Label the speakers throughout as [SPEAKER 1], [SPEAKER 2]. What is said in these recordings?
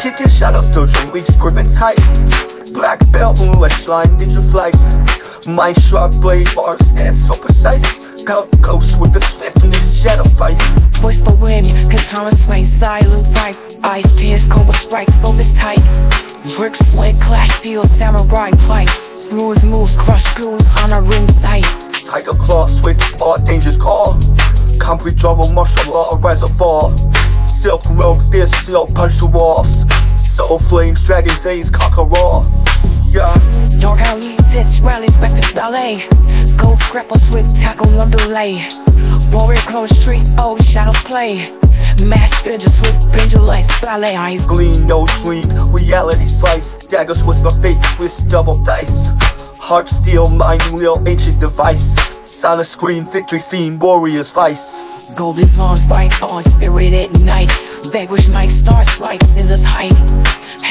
[SPEAKER 1] Two shadows, dojo, weak, gripping tight. Black belt, moonlight shine, ninja flight. My sharp blade bars stand so precise. Got ghost with the swiftness, shadow fight.
[SPEAKER 2] Voice the wind, katana swing, silent fight. Eyes pierce, cobra strikes, focus tight. Brick swing, clash, feel samurai fight. Smooth moves, crush goons on a ring sight.
[SPEAKER 1] Tiger claw, switch, all dangers call. Concrete jungle, martial law, rise or fall. Silk road, fierce steel, punch the walls. Soul flames, dragon days, conquer all. Yeah,
[SPEAKER 2] Dark alley, this rally, spectre ballet. Gold scrapper, swift tackle on delay. Warrior close street, oh shadows play. Mass ninja, swift pendulate, ballet eyes.
[SPEAKER 1] gleam, no dream, reality slice. Daggers with my fate, with double dice. Heart steel, mind wheel, ancient device. Silent scream, victory theme, warrior's vice.
[SPEAKER 2] Golden dawn's fight on spirit at night. Vanquish night stars right in this height.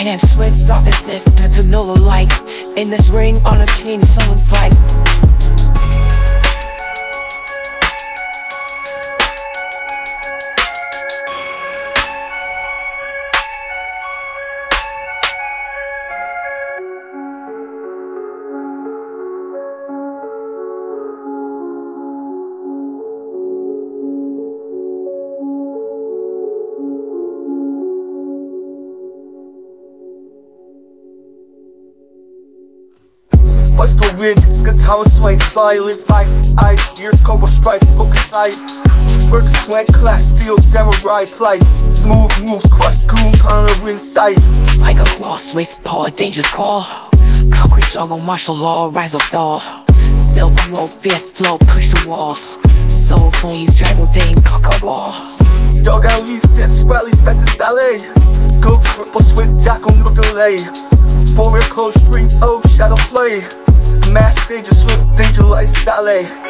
[SPEAKER 2] Then swift darkness lifts to know the light. In this ring on a king, someone's fight.
[SPEAKER 1] What's the wind? Guitar swing, silent fight. Eyes, ears, cobra strike, focus sight. Work sweat, class, steel, samurai flight. Smooth moves, crush, goon, counter sight.
[SPEAKER 2] Like a claw, swift paw, a dangerous call. Concrete jungle, martial law, rise or fall. Silver road, fierce flow, push the walls. Soul flames, dragon days, conquer all.
[SPEAKER 1] Dog out leaves, fist, rally, spectre, ballet. Go purple, swift, jack on the delay. Warrior close street, oh, shadow play. Mass danger, swift, danger, light, ballet.